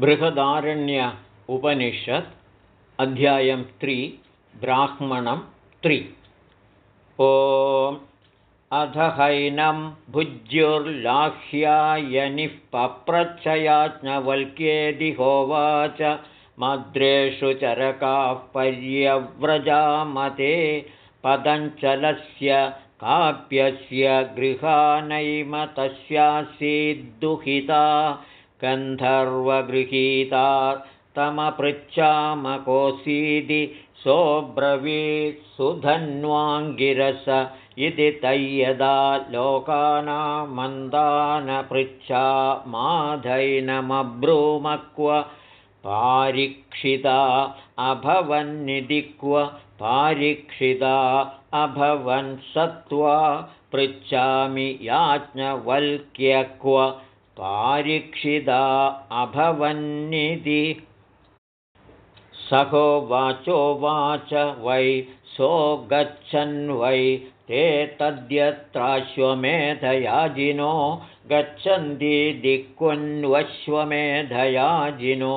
बृहदारण्य उपनिषत् अध्यायं त्रि ब्राह्मणं त्रि। ओ अध हैनं भुज्युर्लाह्यायनिः पप्रच्छयाज्ञवल्क्येदिहोवाच मद्रेषु चरकाः पर्यव्रजामते पदञ्चलस्य काप्यस्य गृहानैम तस्यासीद्दुहिता गन्धर्वगृहीता तमपृच्छामकोऽसीदि सोऽब्रवीत् सुधन्वाङ्गिरस इति तय्यदा लोकानामन्दानपृच्छा माधैनमब्रूमक्व पारीक्षिता अभवन्निधि क्व पारीक्षिता अभवन् सत्त्वा पृच्छामि याज्ञवल्क्यक्व पारीक्षिता अभवन्निधि। सहोवाचोवाच वै सो गच्छन् वै ते तद्यत्राश्वमेधयाजिनो। गच्छन्ति दिक्वन्वश्वमेधयाजिनो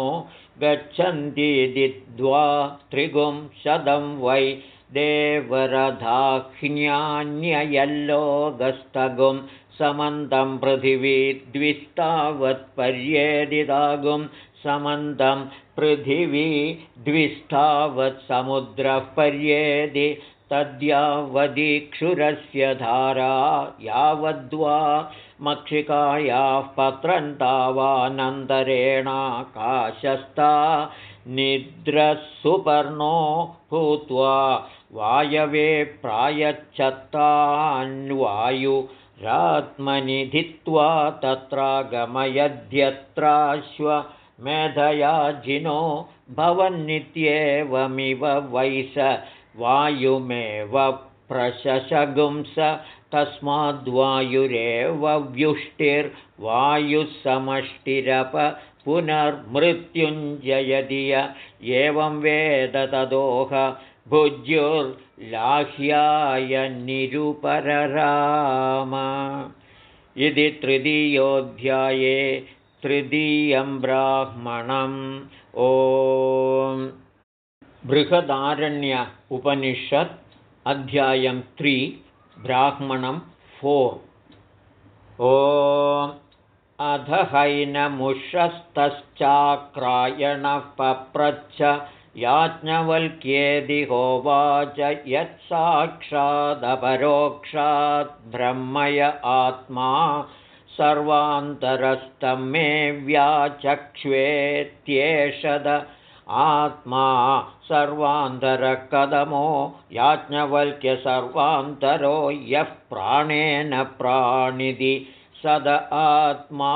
गच्छन्ति दिद्वा त्रिगुं शतं वै देवरधाह्न्यान्ययल्लोगस्तगुं समन्तं पृथिवी द्विस्तावत्पर्येदिदागुं समन्तं पृथिवी द्विस्तावत्समुद्रः पर्येदि तद्यावदीक्षुरस्य धारा यावद्वा मक्षिकायाः पत्रन्तावानन्तरेणाकाशस्ता निद्रसुपर्णो भूत्वा वायवे प्रायच्छत्तान्वायुरात्मनिधित्वा तत्रागमयध्यत्राश्वमेधयाजिनो भवन्नित्येवमिव वैस वायुमेव प्रशशगुंस तस्माद्वायुरेव व्युष्टिर्वायुः समष्टिरप पुनर्मृत्युञ्जयधिय एवं वेद तदोह भुज्युर्लाह्याय निरुपरराम। इति तृतीयोऽध्याये तृतीयं ब्राह्मणम्। ओ बृहदारण्य उपनिषत् अध्यायं त्रि ब्राह्मणं फोर्। ओ अधहैनमुषस्तश्चाक्रायणः पप्रच्छ याज्ञवल्क्येदिहोवाच ब्रह्मय आत्मा सर्वान्तरस्तं मे व्याचक्ष्वेत्येषद आत्मा सर्वान्तरकदमो याज्ञवल्क्य सर्वान्तरो यः प्राणेन प्राणिदि सद आत्मा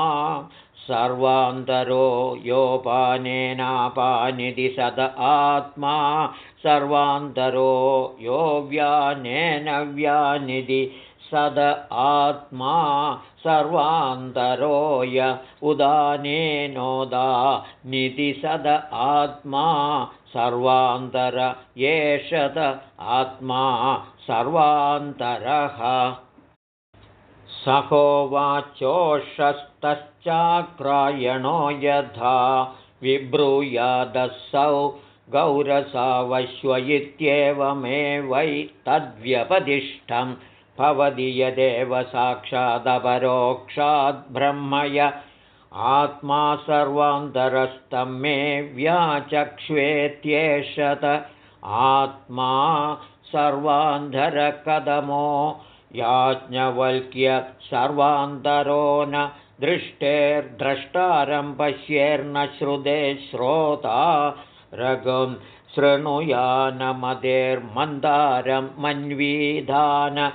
सर्वान्तरो योपानेनापानिधि सद आत्मा सर्वान्तरो यो व्यानेन व्यानिधि सद आत्मा सर्वान्तरोय उदानेनोदा निधिसद आत्मा सर्वान्तर एषद आत्मा सर्वान्तरः सहोवाचोषस्तश्चाक्रायणो यथा विब्रूयादसौ गौरसावश्व इत्येवमेवै तद्व्यपदिष्टम् भवति यदेव साक्षादपरोक्षाद्ब्रह्मय आत्मा सर्वान्तरस्तं मे व्याचक्ष्वेत्येषत। आत्मा सर्वान्धरकदमो याज्ञवल्क्य सर्वान्तरो न दृष्टेर्द्रष्टारं पश्येर्न श्रुते। श्रोता रघुं शृणुयानमदेर्मन्दारं मन्वीधान।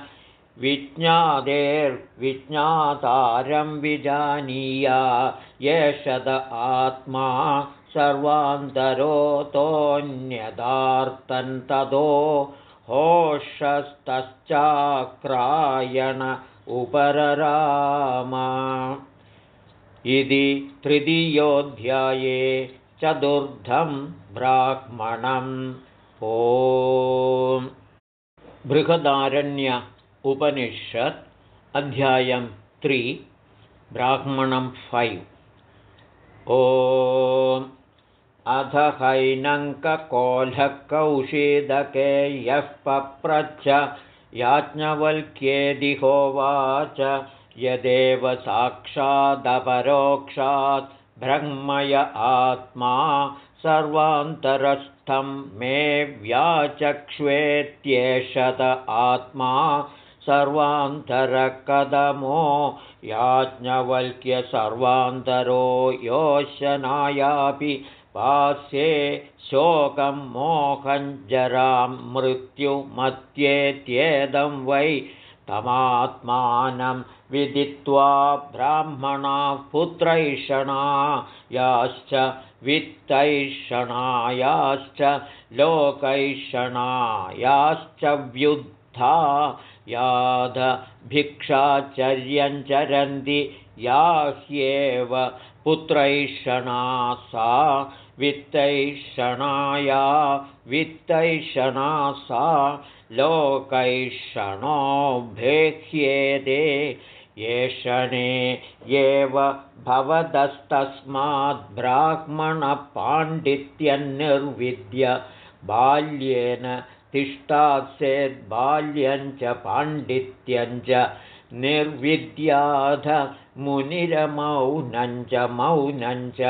विज्ञातेर्विज्ञातारं विजानीया। येषद आत्मा सर्वान्तरोतोऽन्यदार्तन्ततो। होषस्तश्चाक्रायण उपरराम इति तृतीयोऽध्याये चतुर्थं ब्राह्मणम्। ओ बृहदारण्य उपनिषत् अध्यायं त्रि ब्राह्मणं फैव्। ओ अध हैनङ्ककोलकौशीदके यः पप्रच्छ याज्ञवल्क्येदिहोवाच यदेव साक्षादपरोक्षात् ब्रह्मय आत्मा सर्वान्तरस्थं मे व्याचक्ष्वेत्येषत आत्मा सर्वान्तरकदमो याज्ञवल्क्य सर्वान्तरो योशनायापि पास्ये शोकं मोहञ्जरां मृत्युमत्येत्येदं वै तमात्मानं विदित्वा ब्राह्मणाः पुत्रैषणा याश्च वित्तैषणायाश्च लोकैषणायाश्च व्युद्धा याध भिक्षाचर्यञ्चरन्ति या ह्येव पुत्रैषणा सा वित्तैषणाया वित्तैषणा सा लोकैषणो भेह्येते येषणे एव भवदस्तस्माद्ब्राह्मणपाण्डित्यन्निर्विद्य बाल्येन तिष्ठात्सेद्बाल्यञ्च पाण्डित्यञ्च निर्विद्याध मुनिरमौनञ्च मौनञ्च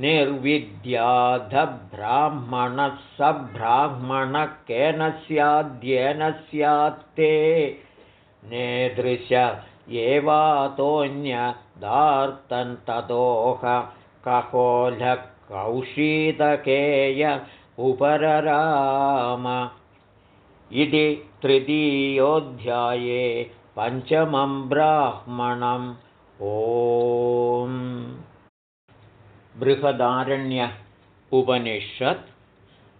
निर्विद्याधब्राह्मणः स ब्राह्मणः केन स्याद्येन स्यात्ते नेदृश एवातोऽन्यदार्तन्ततोह कहोलकौशीतकेय उपरराम। इति तृतीयोऽध्याये पञ्चमं ब्राह्मणम्। ॐ बृहदारण्य उपनिषत्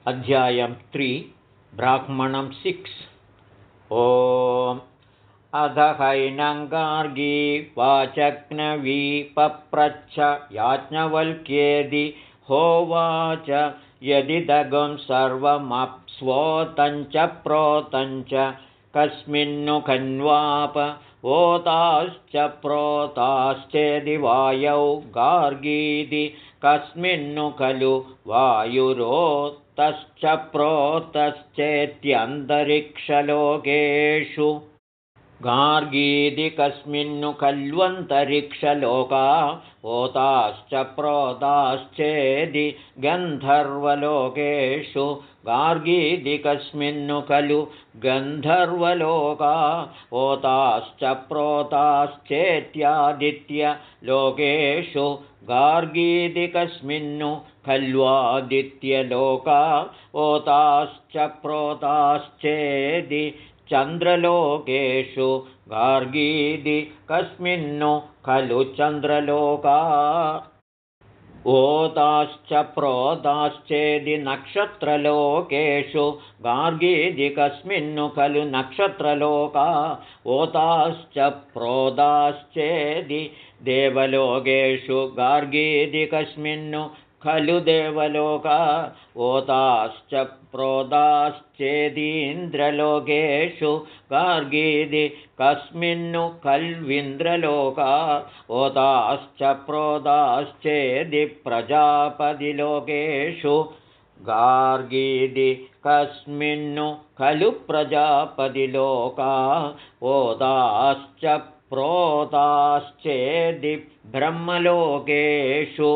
अध्यायं त्रि ब्राह्मणं सिक्स्। ॐ अधहैनङ्गार्गी वाचग्नवी पप्रच्छ याज्ञवल्क्येदि होवाच यदिदगं सर्वमप्स्वोतञ्च प्रोतञ्च कस्मिन्नु खन्वाप ओताश्च प्रोताश्चेदि वायौ गार्गीति। कस्मिन्नु खलु वायुरोतश्च प्रोतश्चेत्यन्तरिक्षलोकेषु गार्गीति कस्मिन्नु खल्वन्तरिक्षलोका ओताश्च प्रोताश्चेदि गन्धर्वलोकेषु। गार्गीति कस्मिन्नु खलु गन्धर्वलोका ओताश्च प्रोताश्चेत्यादित्यलोकेषु। गार्गीति कस्मिन्नु खल्वादित्यलोका ओताश्च प्रोताश्चेदि चन्द्रलोकेषु गार्गीदि कस्मिन्नु खलु चन्द्रलोका? ओताश्च प्रोताश्चेदि नक्षत्रलोकेषु गार्गीदि कस्मिन्नु खलु नक्षत्रलोका? ओताश्च प्रोदाश्चेदि देवलोकेषु गार्गीदि कस्मिन्नु खलु देवलोका ओताश्च प्रोदाश्चेदीन्द्रलोकेषु गार्गीदि कस्मिन्नु खल्विन्द्रलोका ओताश्च प्रोदाश्चेदि प्रजापतिलोकेषु गार्गीदि कस्मिन्नु खलु प्रजापतिलोका ओताश्च प्रोताश्चेदि ब्रह्मलोकेषु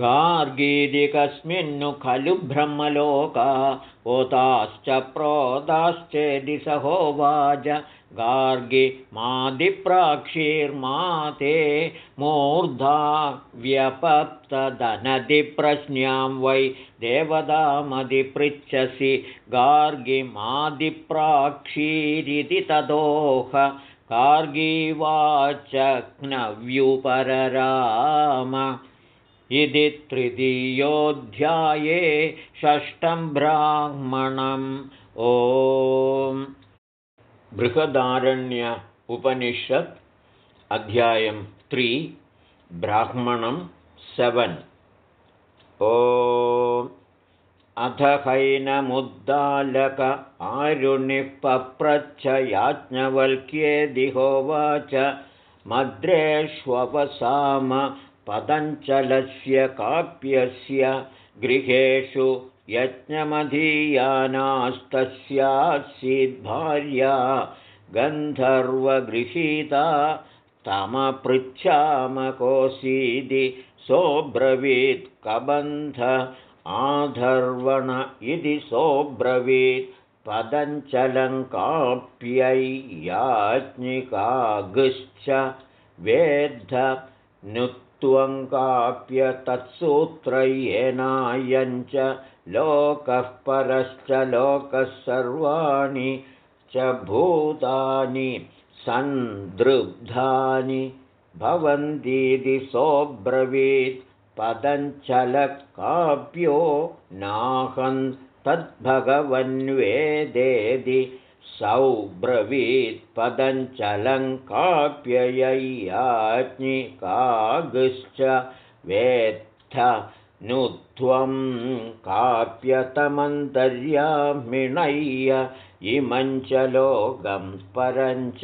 गार्गीदि कस्मिन्नु खलु ब्रह्मलोका ओताश्च प्रोताश्चेदि सहोवाच गार्गि मादिप्राक्षीर्माते मूर्धा व्यपप्तदनदिप्रश्न्यां वै देवतामधिपृच्छसि। गार्गिमादिप्राक्षीरिति तदोह। गार्गीवाच ज्ञव्युपरराम इति तृतीयोऽध्याये षष्ठं ब्राह्मणम् ॐ। बृहदारण्य उपनिषत् अध्यायं त्रि ब्राह्मणं सेवन्। ओ अथ हैनमुद्दालक आरुणिः पप्रच्छ याज्ञवल्क्येदिहोवाच मद्रेष्वपसाम पतञ्चलस्य काप्यस्य गृहेषु यज्ञमधीयानास्तस्यासीद्भार्या गन्धर्वगृहीता तमपृच्छामकोऽसीदि सोऽब्रवीत् कबन्ध आधर्वण इति सोऽब्रवीत् पदञ्चलङ्काप्यैयाज्ञिकागुश्च वेद्ध नुत्वङ्काप्य तत्सूत्रयेनायञ्च लोकः परश्च लोकः सर्वाणि च भूतानि सन्दृग्धानि भवन्तीति सोऽब्रवीत् पदञ्चलकाप्यो नाहं तद्भगवन्वेदेदि सौब्रवीत् पदञ्चलङ्काप्ययैयाज्ञिकागुश्च वेत्थ नु त्वं काप्यतमन्तर्यामिणय्य इमञ्च लोकं परञ्च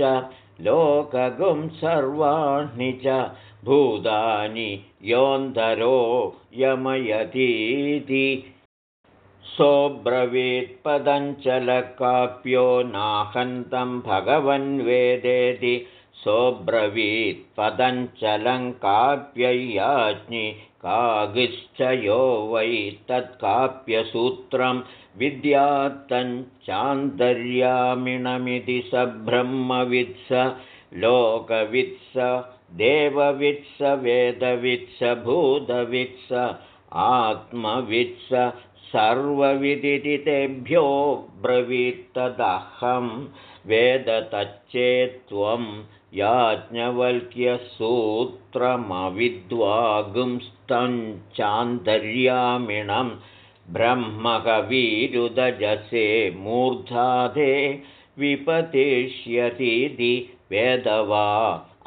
लोकगुं सर्वाणि च भूतानि योऽन्तरो यमयतीति सोऽब्रवीत्पदञ्चलकाप्यो नाहन्तं भगवन्वेदेति सोऽब्रवीत्पदञ्चलङ्काप्ययाज्ञि कागिश्च यो वै तत्काप्यसूत्रं विद्यात्तञ्चान्तर्यामिणमिति स ब्रह्मवित्स लोकवित्स देववित्स वेदवित्स भूतवित्स आत्मवित्स सर्वविदिति तेभ्यो ब्रवीत्तदहं वेदतच्चेत्त्वं याज्ञवल्क्यसूत्रमविद्वागुंस्तञ्चान्तर्यामिणं ब्रह्मकवीरुदजसे मूर्धाधे विपतिष्यतीति वेदवा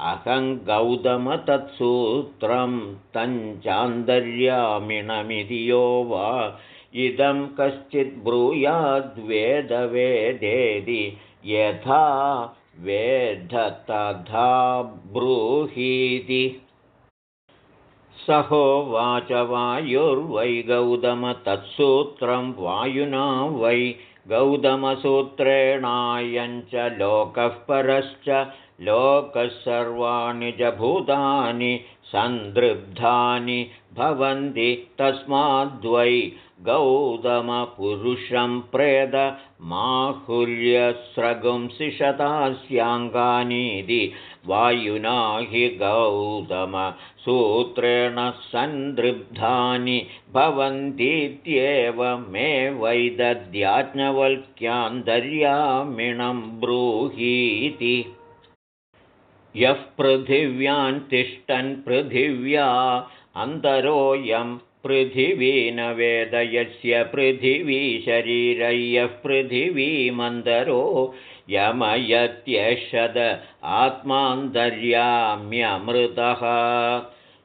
अहं गौतमतत्सूत्रं तञ्चान्तर्यामिणमिति यो वा इदं कश्चिद्ब्रूयाद्वेदवेदेदि यथा वेद्ध तथा ब्रूहीति सहोवाच वायुर्वै गौतमतत्सूत्रं वायुना वै गौतमसूत्रेणायञ्च लोकः परश्च लोकः सर्वाणि च भूतानि सन्दृब्धानि भवन्ति तस्माद्वै गौतमपुरुषं प्रेदमाहुल्यस्रगुंसिषतास्याङ्गानीति वायुना हि गौतमसूत्रेण सन्दृब्धानि भवन्तीत्येवमे वैदद्याज्ञवल्क्यान्तर्यामिणं ब्रूहीति। यः पृथिव्यान् तिष्ठन् पृथिव्या अन्तरोऽयं पृथिवी न वेदयस्य पृथिवीशरीरय्यः पृथिवीमन्तरो यमयत्यषद आत्मान्तर्याम्यमृतः।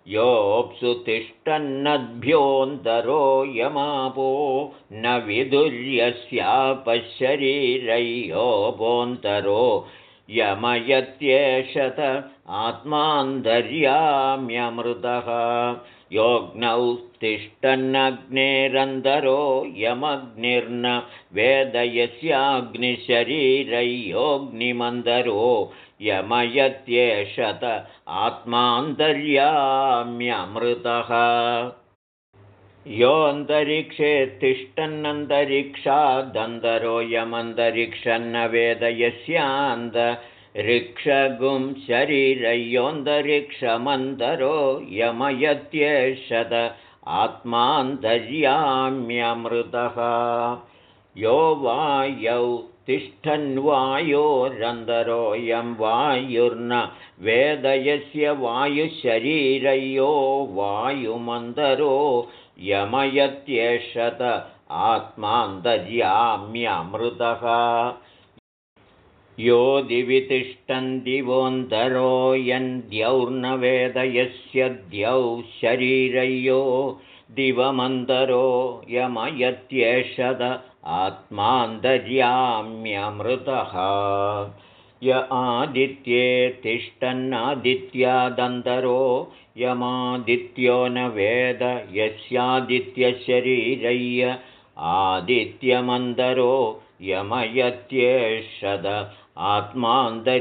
योऽप्सु तिष्ठन्नद्भ्योऽन्तरो यमापो न विदुर्यस्यापशरीरयोपोऽन्तरो यमयत्येषत आत्मान्तर्याम्यमृतः योग्नौ तिष्ठन्नग्नेरन्तरो यमग्निर्न वेदयस्याग्निशरीरयोऽग्निमन्दरो यमयत्येषत आत्मान्तर्याम्यमृतः। योऽन्तरिक्षे तिष्ठन्नन्तरिक्षादन्तरो यमन्तरिक्षन्न वेदयस्यान्त ऋक्षगुं शरीरयोऽन्तरिक्षमन्तरो यमयत्येषत आत्मान्तर्याम्यमृतः। यो वायौ तिष्ठन्वायोरन्तरोऽयं वायुर्न वेदयस्य वायुशरीरयो वायुमन्तरो यमयत्येषत आत्मान्तर्याम्यमृतः यो दिवि तिष्ठन्दिवोऽन्तरो यन्द्यौर्नवेदयस्य द्यौ शरीरयो दिवमन्तरो यमयत्येषद आत्मान्तर्याम्यमृतः। य आदित्ये तिष्ठन्नादित्यादन्तरो यमादित्यो न वेद यस्यादित्यशरीरय्य आदित्यमन्दरो यमयत्येषद आत्मान्तर्याम्यमृतः।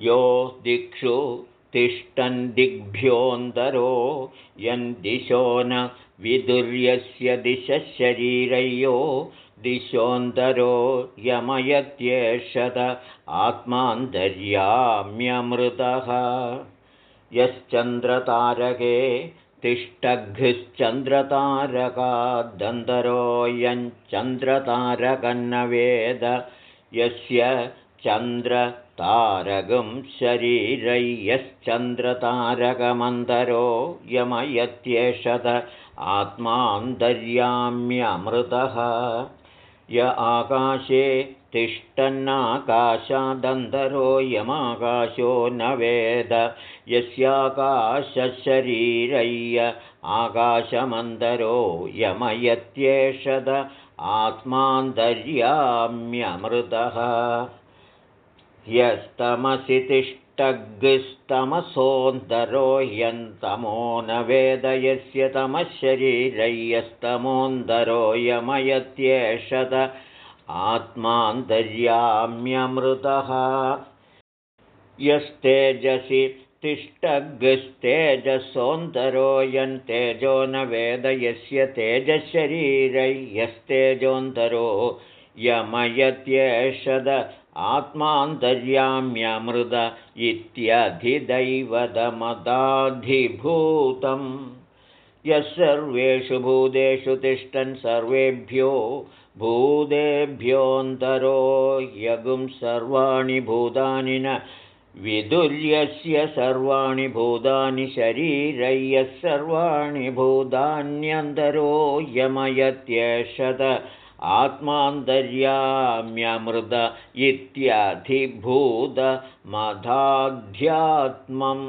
यो दिक्षु तिष्ठन् दिग्भ्योऽन्तरो यन्दिशो न विदुर्यस्य दिशशरीरयो दिशोऽन्तरो यमयत्येषद आत्मान्तर्याम्यमृतः। यश्चन्द्रतारके तिष्ठघ्स्चन्द्रतारकादन्तरोऽयञ्चन्द्रतारकन्न वेद यस्य चन्द्रतारकं शरीरय्यश्चन्द्रतारकमन्तरो यमयत्येषत आत्मान्तर्याम्यमृतः य आकाशे तिष्ठन्नाकाशादन्तरो यमाकाशो न वेद। यस्याकाशशरीरय्य आकाशमन्तरो यमयत्येषद। आत्मान्तर्याम्यमृतः। यस्तमसि तिष्ठग्स्तमसोऽन्तरो ह्यन्तमो न वेदयस्य तमःशरीरय्यस्तमोऽन्तरो यमयत्येषद आत्मान्तर्याम्यमृतः। यस्तेजसि तिष्ठग्स्तेजसोऽन्तरो यन्तेजो न वेदयस्य तेजशरीरय्यस्तेजोऽन्तरो यमयत्येषद आत्मान्तर्याम्यमृद इत्यधिदैवदमदाधिभूतम्। यः सर्वेषु भूतेषु तिष्ठन् सर्वेभ्यो भूतेभ्योऽन्तरो यगुं सर्वाणि भूतानि न विदुर्यस्य सर्वाणि भूतानि शरीरय्यः सर्वाणि भूतान्यन्तरो यमयत्येषद आत्मान्तर्याम्यमृद इत्यधिभूतमधाध्यात्मम्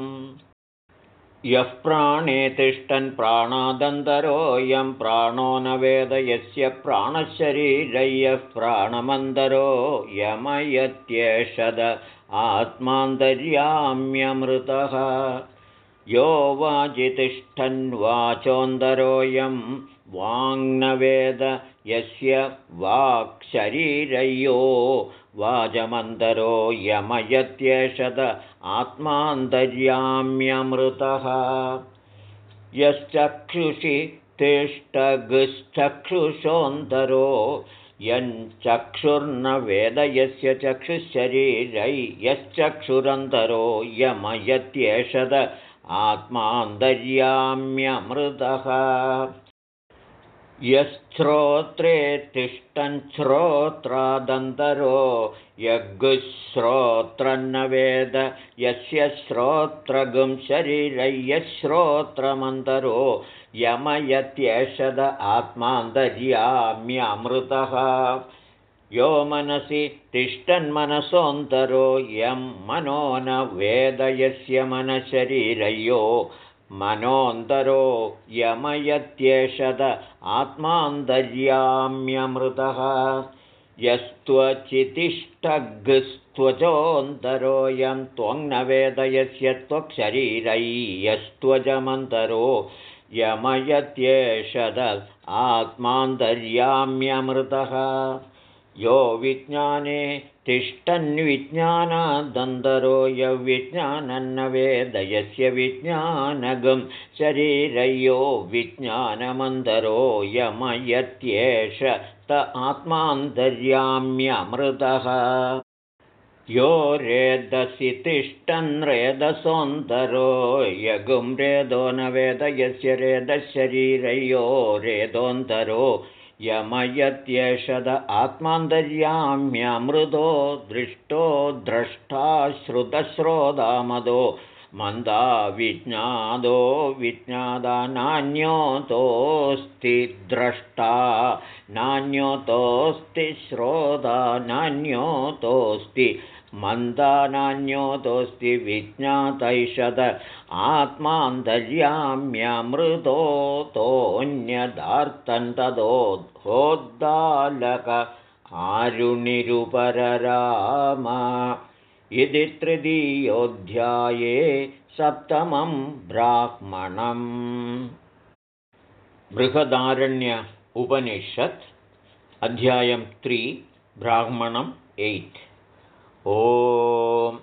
यः प्राणे तिष्ठन् प्राणादन्तरोऽयं प्राणो न वेद यस्य प्राणशरीरय्यः प्राणमन्दरो यमयत्येषद आत्मान्तर्याम्यमृतः। यो वाजितिष्ठन्वाचोऽन्तरोऽयं वाङ्नवेद यस्य वाक्शरीरयो वाजमन्तरो यमयत्येषद आत्मान्तर्याम्यमृतः। यश्चक्षुषि तिष्ठगश्चक्षुषोऽन्तरो यञ्चक्षुर्न वेदयस्य चक्षुशरीरै यश्चक्षुरन्तरो यमयत्येषद आत्मान्तर्याम्यमृतः यश्रोत्रे तिष्ठञ्छ्रोत्रादन्तरो यगुश्रोत्रन्न वेद यस्य श्रोत्रगुं शरीरय्यश्रोत्रमन्तरो यमयत्येषद आत्मान्तर्याम्यमृतः। यो मनसि तिष्ठन्मनसोऽन्तरो यं मनो न वेदयस्य मनशरीरयो मनोऽन्तरो यमयत्येषद आत्मान्तर्याम्यमृतः। यस्त्वचितिष्ठग्स्त्वचोऽन्तरोऽयं त्वं न वेदयस्य त्वक्शरीरय्यस्त्वजमन्तरो यमयत्येषद आत्मान्तर्याम्यमृतः। यो विज्ञाने तिष्ठन्विज्ञानादन्तरो यविज्ञानन्न वेदयस्य विज्ञानगं शरीरयो विज्ञानमन्तरो यमयत्येष त आत्मान्तर्याम्यमृतः। यो रेदसि तिष्ठन् रेदसोऽन्तरो यगुं रेदो न वेदयस्य रेदशरीरयो रेदोऽन्तरो यमयत्येषद आत्मान्तर्याम्यमृदो दृष्टो द्रष्टा श्रुतश्रोदामदो मन्दा विज्ञादो विज्ञादा नान्योतोऽस्ति द्रष्टा नान्योतोऽस्ति श्रोता नान्योतोऽस्ति मन्दानान्योतोऽस्ति विज्ञातैषद आत्मान्तर्याम्यमृतोऽन्यदार्तन्तदोद्होद्दालक आरुणिरुपरराम। इति तृतीयोऽध्याये सप्तमं ब्राह्मणम्। बृहदारण्य उपनिषत् अध्यायं त्रि ब्राह्मणम् एय्ट् ओ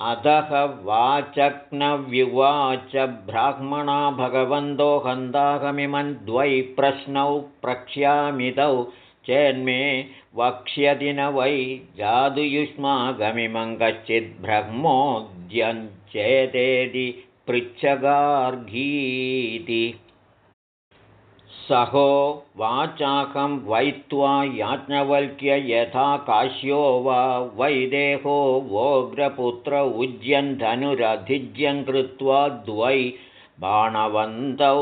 अधः वाचक्नव्युवाच ब्राह्मणा भगवन्तो हन्ताहमिमन् द्वै प्रश्नौ प्रक्ष्यामितौ चेन्मे वक्ष्यति न वै जादुयुष्मागमिमं कश्चिद्ब्रह्मोद्यञ्चेदेति पृच्छगार्गीति सहो वाचाकं वैत्वा याज्ञवल्क्य यथा काश्यो वा वैदेहो वोग्रपुत्र उज्यन्धनुरधिज्यं कृत्वा द्वै बाणवन्तौ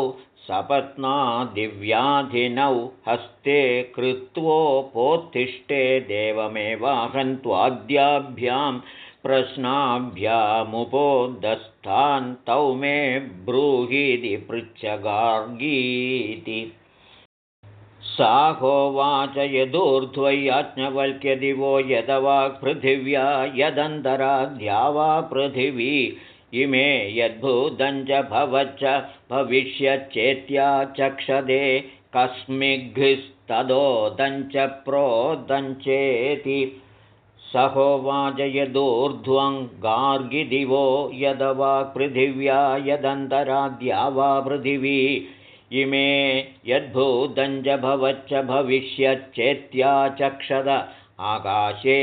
दिव्याधिनौ हस्ते कृत्वोपोत्तिष्ठे देवमेवाहन्त्वाद्याभ्यां प्रश्नाभ्यामुपोदस्थान्तौ मे ब्रूहीति पृच्छगार्गीति। साहोवाच यदूर्ध्वयाज्ञवल्क्यदिवो यदवाक्पृथिव्या यदन्तराद्या वा पृथिवी इमे यद्भूतं च भवच्च भविष्यच्चेत्या चक्षदे कस्मिघ्स्तदोदञ्च प्रोदञ्चेति सहोवाच यदूर्ध्वं गार्गिदिवो यदवा पृथिव्या यदन्तराद्या वा पृथिवी। इमे यद्भूतं च भवच्च भविष्यच्चेत्या चक्षद। आकाशे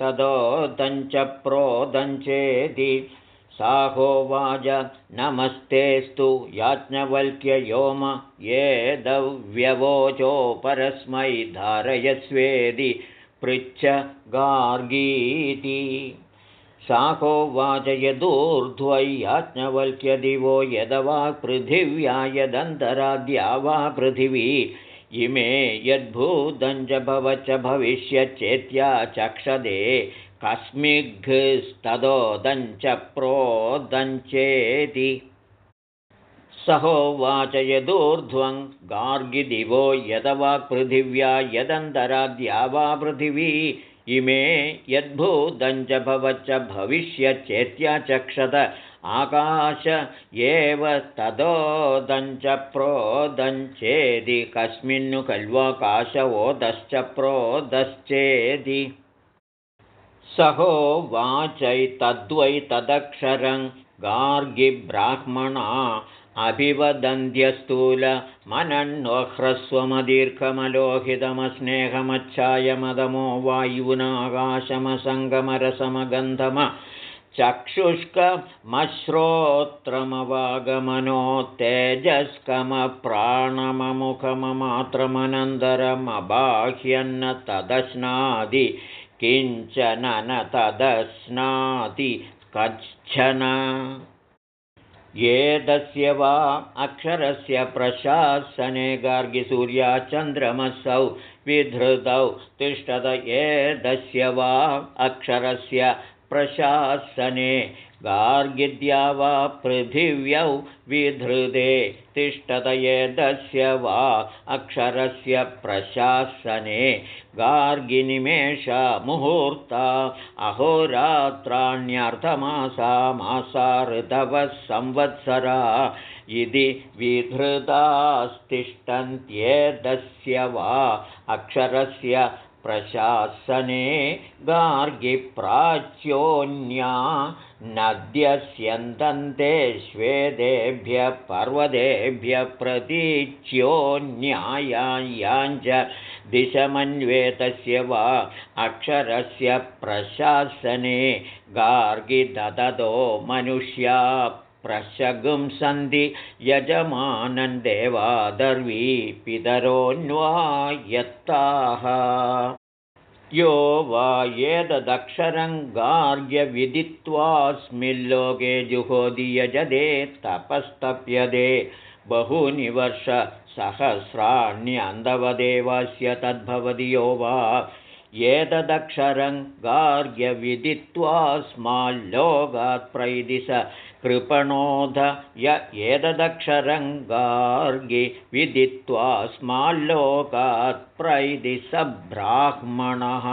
तदोदञ्च प्रोदञ्चेति साहोवाच नमस्तेस्तु याज्ञवल्क्ययोम ये दव्यवोचो परस्मै धारयस्वेदि पृच्छ गार्गीति। साहोवाच यदूर्ध्वै याज्ञवल्क्यदिवो यदवा पृथिव्या यदन्तराद्या वा पृथिवी। इमे यद्भूतं च भवच भविष्यच्चेत्या चक्षदे। कस्मिघ्स्तदोदञ्च प्रोदञ्चेति सहोवाच यदूर्ध्वं गार्गिदिवो यदवाक्पृथिव्या यदन्तराद्या वा पृथिवी इमे यद्भूतं च भवच्च भविष्यच्चेत्याचक्षत आकाश एव तदोदञ्च प्रोदञ्चेदि कस्मिन्नु खल्वाकाशवोदश्च प्रोदश्चेदि सहो वाचैतद्वै तदक्षरं गार्गिब्राह्मणा अभिवदन्त्यस्थूलमनन्वह्रस्वमदीर्घमलोहितमस्नेहमच्छायमदमो वायुनागाशमसङ्गमरसमगन्धम चक्षुष्कमश्रोत्रमवागमनो तेजस्कमप्राणममुखममात्रमनन्तरमबाह्यन्न तदश्नादि किञ्चन न तदश्नाति कच्छन एतस्य वा अक्षरस्य प्रशासने गार्गिसूर्याचन्द्रमसौ विधृतौ तिष्ठत एतस्य वा अक्षरस्य प्रशासने गार्गिद्या वा पृथिव्यौ विधृते तिष्ठत एतस्य वा अक्षरस्य प्रशासने। गार्गिनिमेषा मुहूर्ता अहोरात्राण्यर्धमासा मासा ऋतवः संवत्सरा इति विधृतास्तिष्ठन्त्येतस्य वा अक्षरस्य प्रशासने गार्गिप्राच्योन्या नद्यस्यन्तन्ते श्वेदेभ्यः पर्वतेभ्यः प्रतीच्योन्यायाञ्च दिशमन्वेतस्य वा अक्षरस्य प्रशासने गार्गिददतो मनुष्या प्रशगुंसन्ति यजमानं देवादर्वी पितरोऽन्वायत्ताः यो वा एतदक्षरं गार्ग्यविदित्वास्मिल्लोके जुहोदि यजदे तपस्तप्यदे बहूनि वर्षसहस्राण्यन्दवदेवस्य तद्भवति यो वा एतदक्षरं गार्ग्यविदित्वा स्माल्लोगात् प्रैदि स कृपणोध य एतदक्षरं गार्गि विदित्वा स्माल्लोकात् प्रैदि स ब्राह्मणः।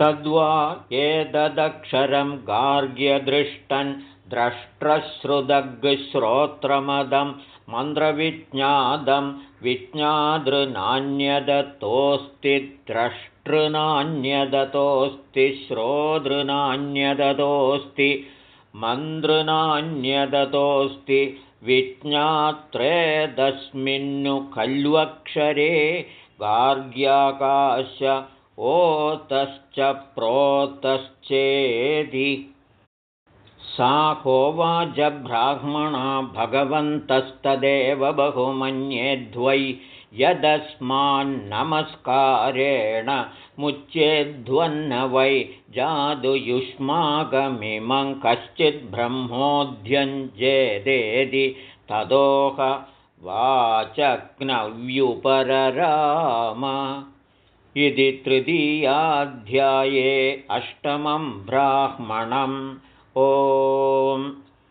तद्वा एतदक्षरं गार्ग्यदृष्टन् द्रष्ट्रश्रुदग्श्रोत्रमदं मन्त्रविज्ञादं विज्ञादृनान्यदतोऽस्ति द्रष्टृनान्यदतोऽस्ति श्रोतृनान्यदतोऽस्ति मन्त्रनान्यदतोऽस्ति विज्ञात्रेदस्मिन्नु खल्वक्षरे गार्ग्याकाश ओतश्च प्रोतश्चेदि सा होवाच ब्राह्मणा भगवन्तस्तदेव बहुमन्येद्वै यदस्मान्नमस्कारेण मुच्येध्वन्न वै जादुयुष्माकमिमं कश्चिद्ब्रह्मोऽध्यञ्जेदेदि तदोह वाचक्नव्युपरराम इति तृतीयाध्याये अष्टमं ब्राह्मणम् ॐ